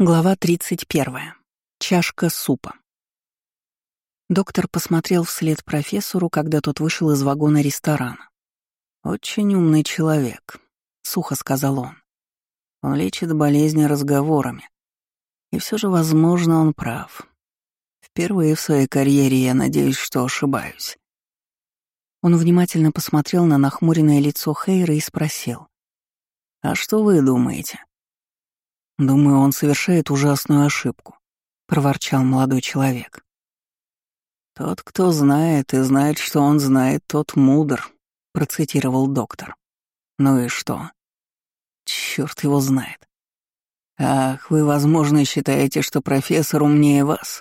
Глава 31. Чашка супа. Доктор посмотрел вслед профессору, когда тот вышел из вагона ресторана. «Очень умный человек», — сухо сказал он. «Он лечит болезни разговорами. И все же, возможно, он прав. Впервые в своей карьере я надеюсь, что ошибаюсь». Он внимательно посмотрел на нахмуренное лицо Хейра и спросил. «А что вы думаете?» «Думаю, он совершает ужасную ошибку», — проворчал молодой человек. «Тот, кто знает и знает, что он знает, тот мудр», — процитировал доктор. «Ну и что?» Черт его знает. Ах, вы, возможно, считаете, что профессор умнее вас.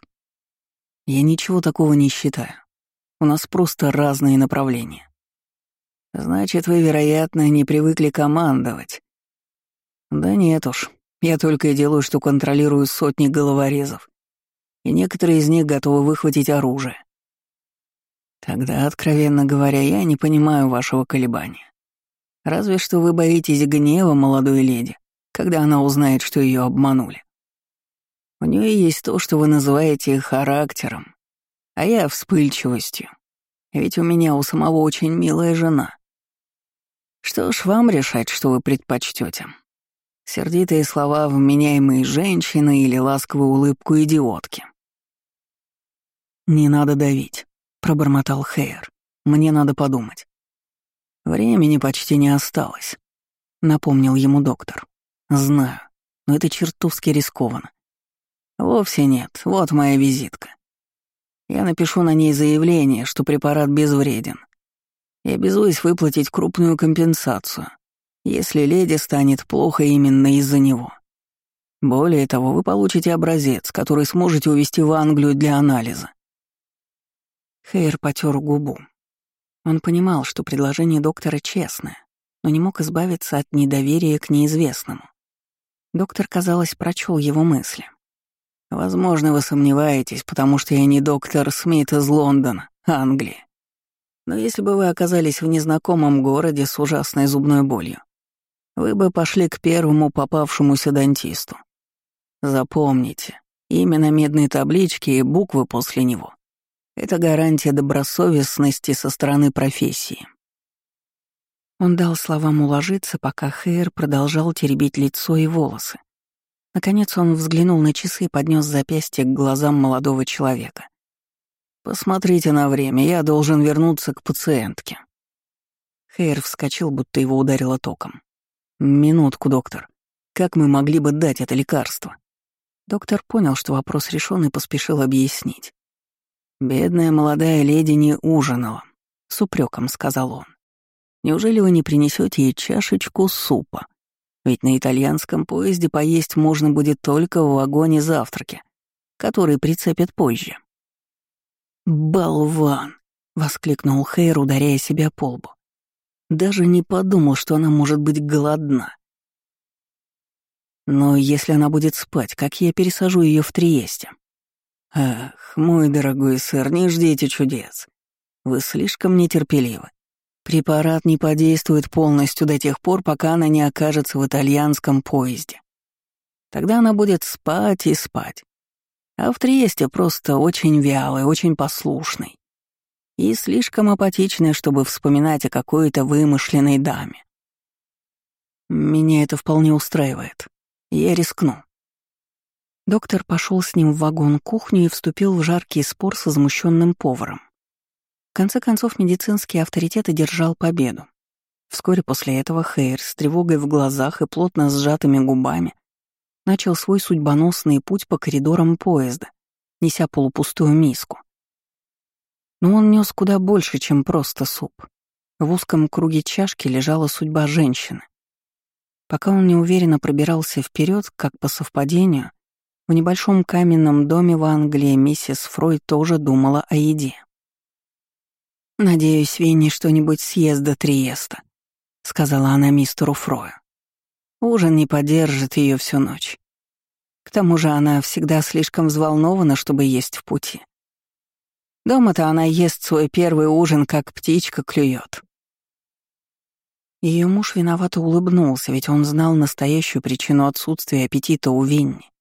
Я ничего такого не считаю. У нас просто разные направления. Значит, вы, вероятно, не привыкли командовать. Да нет уж, я только и делаю, что контролирую сотни головорезов, и некоторые из них готовы выхватить оружие. Тогда, откровенно говоря, я не понимаю вашего колебания. Разве что вы боитесь гнева молодой леди, когда она узнает, что ее обманули. У нее есть то, что вы называете характером, а я вспыльчивостью. Ведь у меня у самого очень милая жена. Что ж, вам решать, что вы предпочтете. Сердитые слова вменяемой женщины или ласковую улыбку идиотки. «Не надо давить», — пробормотал Хейер. «Мне надо подумать». «Времени почти не осталось», — напомнил ему доктор. «Знаю, но это чертовски рискованно». «Вовсе нет, вот моя визитка. Я напишу на ней заявление, что препарат безвреден. Я обязуюсь выплатить крупную компенсацию, если леди станет плохо именно из-за него. Более того, вы получите образец, который сможете увезти в Англию для анализа. Хейр потер губу. Он понимал, что предложение доктора честное, но не мог избавиться от недоверия к неизвестному. Доктор, казалось, прочел его мысли. «Возможно, вы сомневаетесь, потому что я не доктор Смит из Лондона, Англии. Но если бы вы оказались в незнакомом городе с ужасной зубной болью, вы бы пошли к первому попавшемуся дантисту. Запомните, имя на медной табличке и буквы после него — это гарантия добросовестности со стороны профессии. Он дал словам уложиться, пока Хейр продолжал теребить лицо и волосы. Наконец он взглянул на часы и поднес запястье к глазам молодого человека. «Посмотрите на время, я должен вернуться к пациентке». Хейр вскочил, будто его ударило током. «Минутку, доктор. Как мы могли бы дать это лекарство?» Доктор понял, что вопрос решен и поспешил объяснить. «Бедная молодая леди не ужинала», — с упреком сказал он. «Неужели вы не принесете ей чашечку супа? Ведь на итальянском поезде поесть можно будет только в вагоне завтраки, который прицепят позже». «Болван!» — воскликнул Хейр, ударяя себя по лбу. Даже не подумал, что она может быть голодна. Но если она будет спать, как я пересажу ее в Триесте? Ах, мой дорогой сэр, не ждите чудес. Вы слишком нетерпеливы. Препарат не подействует полностью до тех пор, пока она не окажется в итальянском поезде. Тогда она будет спать и спать. А в Триесте просто очень вялый, очень послушный и слишком апатичная, чтобы вспоминать о какой-то вымышленной даме. Меня это вполне устраивает. Я рискну. Доктор пошел с ним в вагон-кухню и вступил в жаркий спор с возмущенным поваром. В конце концов, медицинский авторитет одержал победу. Вскоре после этого Хейр с тревогой в глазах и плотно сжатыми губами начал свой судьбоносный путь по коридорам поезда, неся полупустую миску. Но он нес куда больше, чем просто суп. В узком круге чашки лежала судьба женщины. Пока он неуверенно пробирался вперед, как по совпадению, в небольшом каменном доме в Англии миссис Фрой тоже думала о еде. «Надеюсь, Винни что-нибудь съест до Триеста», — сказала она мистеру Фрою. «Ужин не поддержит ее всю ночь. К тому же она всегда слишком взволнована, чтобы есть в пути. Дома-то она ест свой первый ужин, как птичка клюет. Ее муж виновато улыбнулся, ведь он знал настоящую причину отсутствия аппетита у Винни.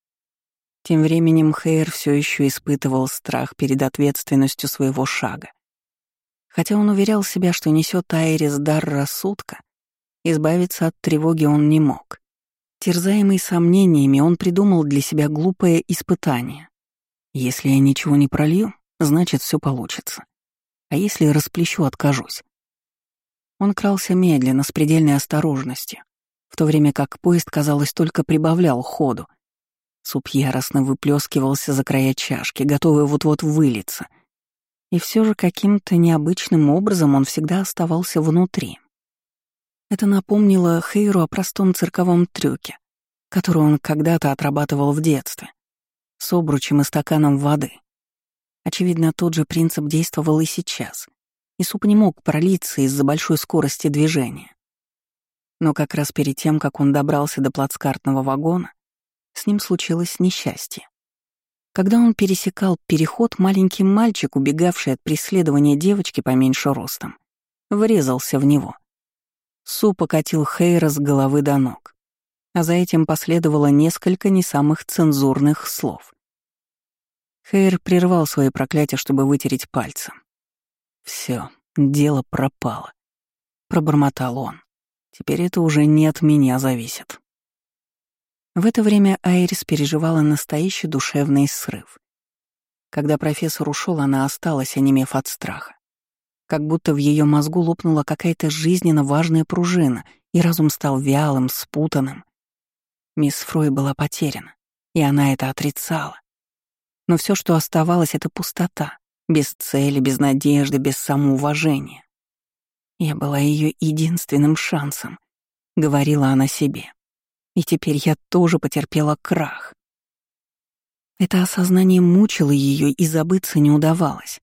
Тем временем Хейр все еще испытывал страх перед ответственностью своего шага. Хотя он уверял себя, что несет Айрис дар рассудка, избавиться от тревоги он не мог. Терзаемый сомнениями, он придумал для себя глупое испытание. Если я ничего не пролью, значит, все получится. А если расплещу, откажусь. Он крался медленно, с предельной осторожностью, в то время как поезд, казалось, только прибавлял ходу, Суп яростно выплескивался за края чашки, готовый вот-вот вылиться. И все же каким-то необычным образом он всегда оставался внутри. Это напомнило Хейру о простом цирковом трюке, который он когда-то отрабатывал в детстве, с обручем и стаканом воды. Очевидно, тот же принцип действовал и сейчас, и суп не мог пролиться из-за большой скорости движения. Но как раз перед тем, как он добрался до плацкартного вагона, с ним случилось несчастье. Когда он пересекал переход, маленький мальчик, убегавший от преследования девочки поменьше ростом, врезался в него. Су покатил Хейра с головы до ног, а за этим последовало несколько не самых цензурных слов. Хейр прервал свои проклятия, чтобы вытереть пальцы. Все, дело пропало. Пробормотал он. Теперь это уже не от меня зависит. В это время Айрис переживала настоящий душевный срыв. Когда профессор ушел, она осталась, онемев от страха. Как будто в ее мозгу лопнула какая-то жизненно важная пружина, и разум стал вялым, спутанным. Мисс Фрой была потеряна, и она это отрицала. Но все, что оставалось, — это пустота, без цели, без надежды, без самоуважения. Я была ее единственным шансом, — говорила она себе. И теперь я тоже потерпела крах. Это осознание мучило ее и забыться не удавалось.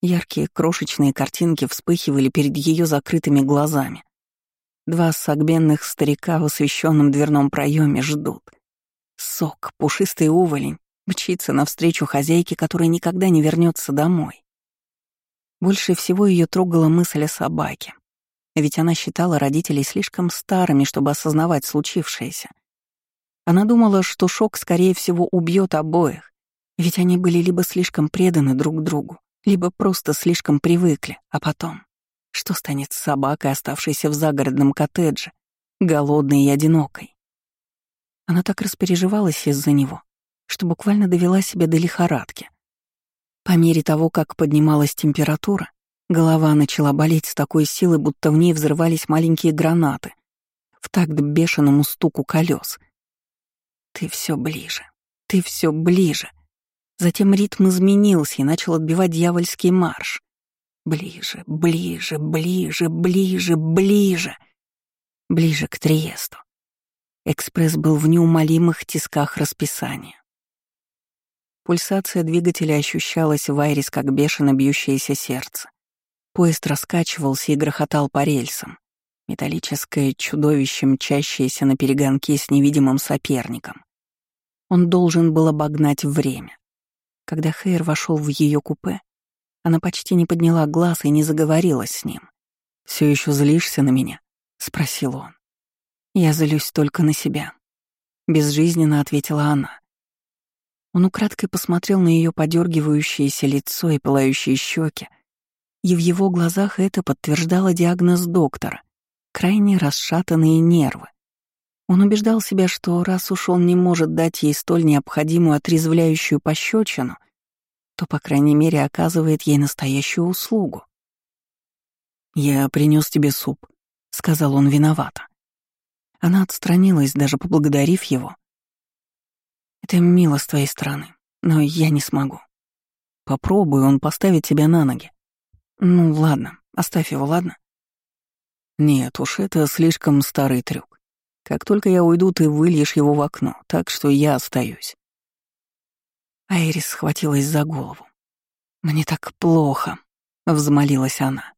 Яркие крошечные картинки вспыхивали перед ее закрытыми глазами. Два согбенных старика в освещенном дверном проеме ждут. Сок, пушистый уволень, мчится навстречу хозяйке, которая никогда не вернется домой. Больше всего ее трогала мысль о собаке. Ведь она считала родителей слишком старыми, чтобы осознавать случившееся. Она думала, что шок, скорее всего, убьет обоих, ведь они были либо слишком преданы друг другу, либо просто слишком привыкли, а потом... Что станет с собакой, оставшейся в загородном коттедже, голодной и одинокой? Она так распереживалась из-за него, что буквально довела себя до лихорадки. По мере того, как поднималась температура, Голова начала болеть с такой силой, будто в ней взрывались маленькие гранаты, в такт бешеному стуку колес. Ты все ближе, ты все ближе. Затем ритм изменился и начал отбивать дьявольский марш. Ближе, ближе, ближе, ближе, ближе. Ближе к Триесту. Экспресс был в неумолимых тисках расписания. Пульсация двигателя ощущалась в Айрис, как бешено бьющееся сердце. Поезд раскачивался и грохотал по рельсам. Металлическое чудовище, мчащееся на перегонке с невидимым соперником. Он должен был обогнать время. Когда Хейр вошел в ее купе, она почти не подняла глаз и не заговорила с ним. Все еще злишься на меня?» — спросил он. «Я злюсь только на себя», — безжизненно ответила она. Он украдкой посмотрел на ее подергивающееся лицо и пылающие щеки, и в его глазах это подтверждало диагноз доктора — крайне расшатанные нервы. Он убеждал себя, что раз уж он не может дать ей столь необходимую отрезвляющую пощечину, то, по крайней мере, оказывает ей настоящую услугу. «Я принес тебе суп», — сказал он виновато. Она отстранилась, даже поблагодарив его. «Это мило с твоей стороны, но я не смогу. Попробую, он поставит тебя на ноги. Ну ладно, оставь его, ладно? Нет уж, это слишком старый трюк. Как только я уйду, ты выльешь его в окно, так что я остаюсь. Айрис схватилась за голову. «Мне так плохо», — взмолилась она.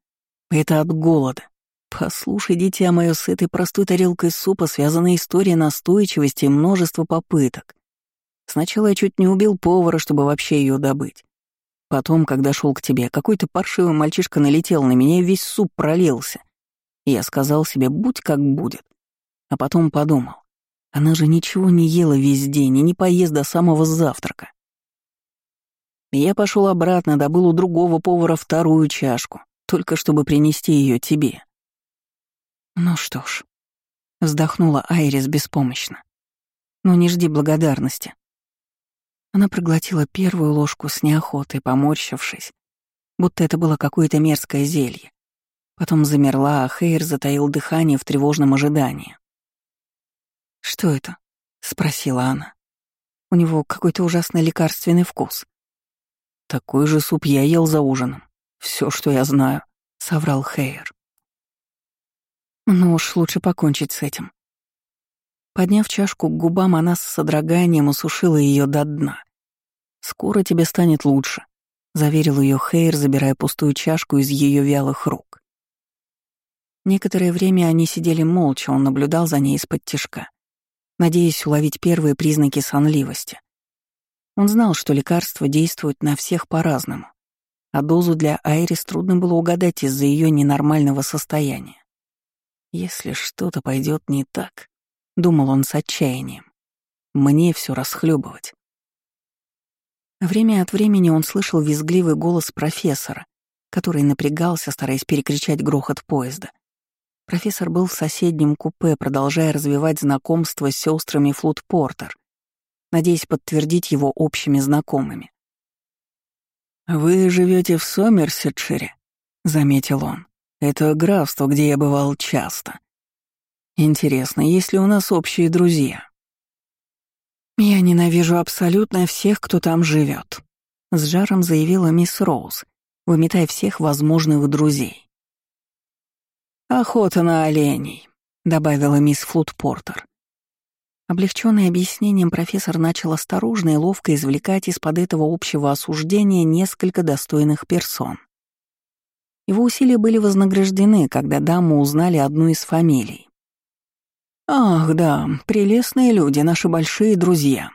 «Это от голода. Послушай, дитя мое, с этой простой тарелкой супа связана история настойчивости и множество попыток. Сначала я чуть не убил повара, чтобы вообще ее добыть. Потом, когда шел к тебе, какой-то паршивый мальчишка налетел на меня и весь суп пролился. Я сказал себе, будь как будет. А потом подумал, Она же ничего не ела весь день и не поест до самого завтрака. Я пошел обратно, добыл у другого повара вторую чашку, только чтобы принести ее тебе. Ну что ж, вздохнула Айрис беспомощно. Ну не жди благодарности. Она проглотила первую ложку с неохотой, поморщившись, будто это было какое-то мерзкое зелье. Потом замерла, а Хейр затаил дыхание в тревожном ожидании. «Что это?» — спросила она. «У него какой-то ужасный лекарственный вкус». «Такой же суп я ел за ужином. Все, что я знаю», — соврал Хейер. «Ну уж лучше покончить с этим». Подняв чашку к губам, она с содроганием усушила ее до дна. «Скоро тебе станет лучше», — заверил ее Хейр, забирая пустую чашку из ее вялых рук. Некоторое время они сидели молча, он наблюдал за ней из-под тишка, надеясь уловить первые признаки сонливости. Он знал, что лекарства действуют на всех по-разному, а дозу для Айрис трудно было угадать из-за ее ненормального состояния. «Если что-то пойдет не так», — думал он с отчаянием, — «мне все расхлебывать. Время от времени он слышал визгливый голос профессора, который напрягался, стараясь перекричать грохот поезда. Профессор был в соседнем купе, продолжая развивать знакомство с сестрами Флут Портер, надеясь подтвердить его общими знакомыми. «Вы живете в Сомерсетшире», — заметил он. «Это графство, где я бывал часто. Интересно, есть ли у нас общие друзья?» «Я ненавижу абсолютно всех, кто там живет», — с жаром заявила мисс Роуз, выметая всех возможных друзей. «Охота на оленей», — добавила мисс Флутпортер. Облегченный объяснением, профессор начал осторожно и ловко извлекать из-под этого общего осуждения несколько достойных персон. Его усилия были вознаграждены, когда дамы узнали одну из фамилий. Ах, да, прелестные люди, наши большие друзья.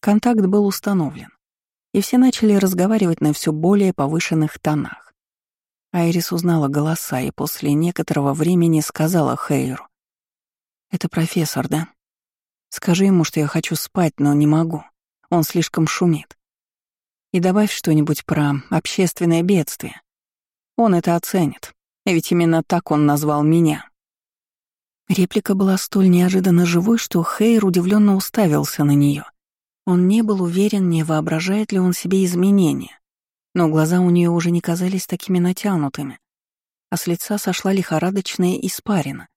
Контакт был установлен, и все начали разговаривать на все более повышенных тонах. Айрис узнала голоса и после некоторого времени сказала Хейру. «Это профессор, да? Скажи ему, что я хочу спать, но не могу. Он слишком шумит. И добавь что-нибудь про общественное бедствие. Он это оценит, ведь именно так он назвал меня». Реплика была столь неожиданно живой, что Хейр удивленно уставился на нее. Он не был уверен, не воображает ли он себе изменения, но глаза у нее уже не казались такими натянутыми, а с лица сошла лихорадочная испарина.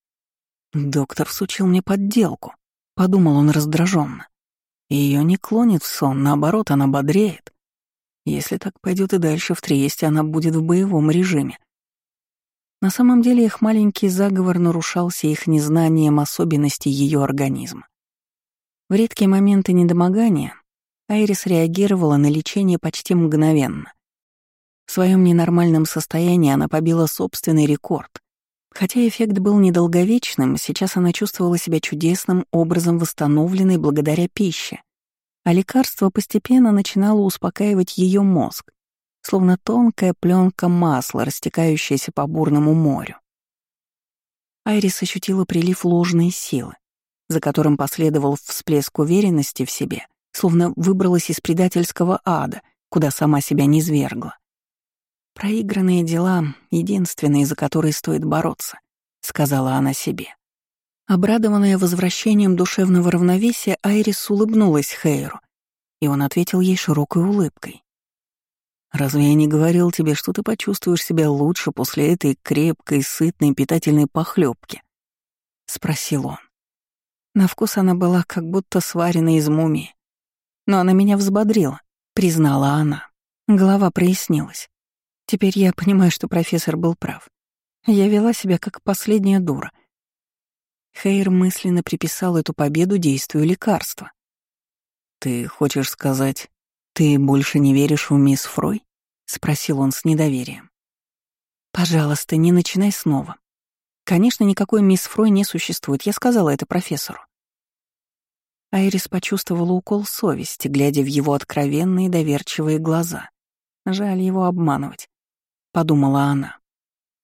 «Доктор всучил мне подделку», — подумал он раздраженно. Ее не клонит в сон, наоборот, она бодреет. Если так пойдет и дальше в Триесте, она будет в боевом режиме. На самом деле их маленький заговор нарушался их незнанием особенностей ее организма. В редкие моменты недомогания Айрис реагировала на лечение почти мгновенно. В своем ненормальном состоянии она побила собственный рекорд. Хотя эффект был недолговечным, сейчас она чувствовала себя чудесным образом восстановленной благодаря пище, а лекарство постепенно начинало успокаивать ее мозг, словно тонкая пленка масла, растекающаяся по бурному морю. Айрис ощутила прилив ложной силы, за которым последовал всплеск уверенности в себе, словно выбралась из предательского ада, куда сама себя не свергла. «Проигранные дела — единственные, за которые стоит бороться», — сказала она себе. Обрадованная возвращением душевного равновесия, Айрис улыбнулась Хейру, и он ответил ей широкой улыбкой. Разве я не говорил тебе, что ты почувствуешь себя лучше после этой крепкой, сытной, питательной похлебки? спросил он. На вкус она была как будто сварена из мумии. Но она меня взбодрила, признала она. Голова прояснилась. Теперь я понимаю, что профессор был прав. Я вела себя как последняя дура. Хейр мысленно приписал эту победу действию лекарства. «Ты хочешь сказать, «Ты больше не веришь в мисс Фрой?» — спросил он с недоверием. «Пожалуйста, не начинай снова. Конечно, никакой мисс Фрой не существует, я сказала это профессору». Айрис почувствовала укол совести, глядя в его откровенные доверчивые глаза. «Жаль его обманывать», — подумала она.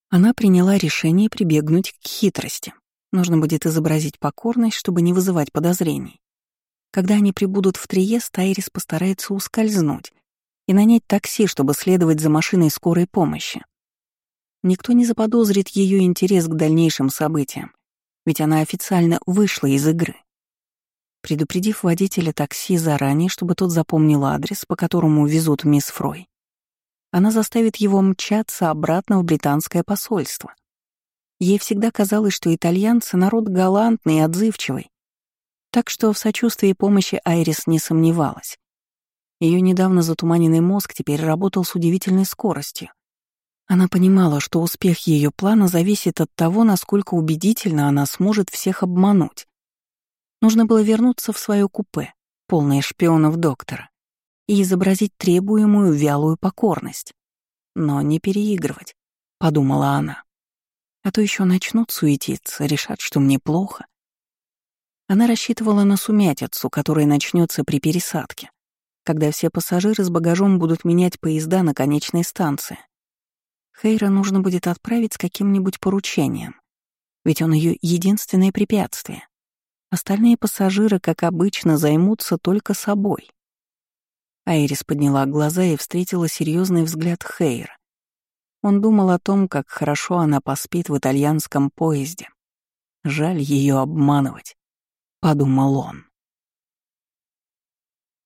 Она приняла решение прибегнуть к хитрости. Нужно будет изобразить покорность, чтобы не вызывать подозрений. Когда они прибудут в Триест, Айрис постарается ускользнуть и нанять такси, чтобы следовать за машиной скорой помощи. Никто не заподозрит ее интерес к дальнейшим событиям, ведь она официально вышла из игры. Предупредив водителя такси заранее, чтобы тот запомнил адрес, по которому везут мисс Фрой, она заставит его мчаться обратно в британское посольство. Ей всегда казалось, что итальянцы — народ галантный и отзывчивый, так что в сочувствии и помощи Айрис не сомневалась. Ее недавно затуманенный мозг теперь работал с удивительной скоростью. Она понимала, что успех ее плана зависит от того, насколько убедительно она сможет всех обмануть. Нужно было вернуться в свое купе, полное шпионов доктора, и изобразить требуемую вялую покорность. Но не переигрывать, — подумала она. А то еще начнут суетиться, решат, что мне плохо. Она рассчитывала на сумятицу, которая начнется при пересадке, когда все пассажиры с багажом будут менять поезда на конечной станции. Хейра нужно будет отправить с каким-нибудь поручением, ведь он ее единственное препятствие. Остальные пассажиры, как обычно, займутся только собой. Айрис подняла глаза и встретила серьезный взгляд Хейра. Он думал о том, как хорошо она поспит в итальянском поезде. Жаль ее обманывать, подумал он.